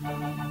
Música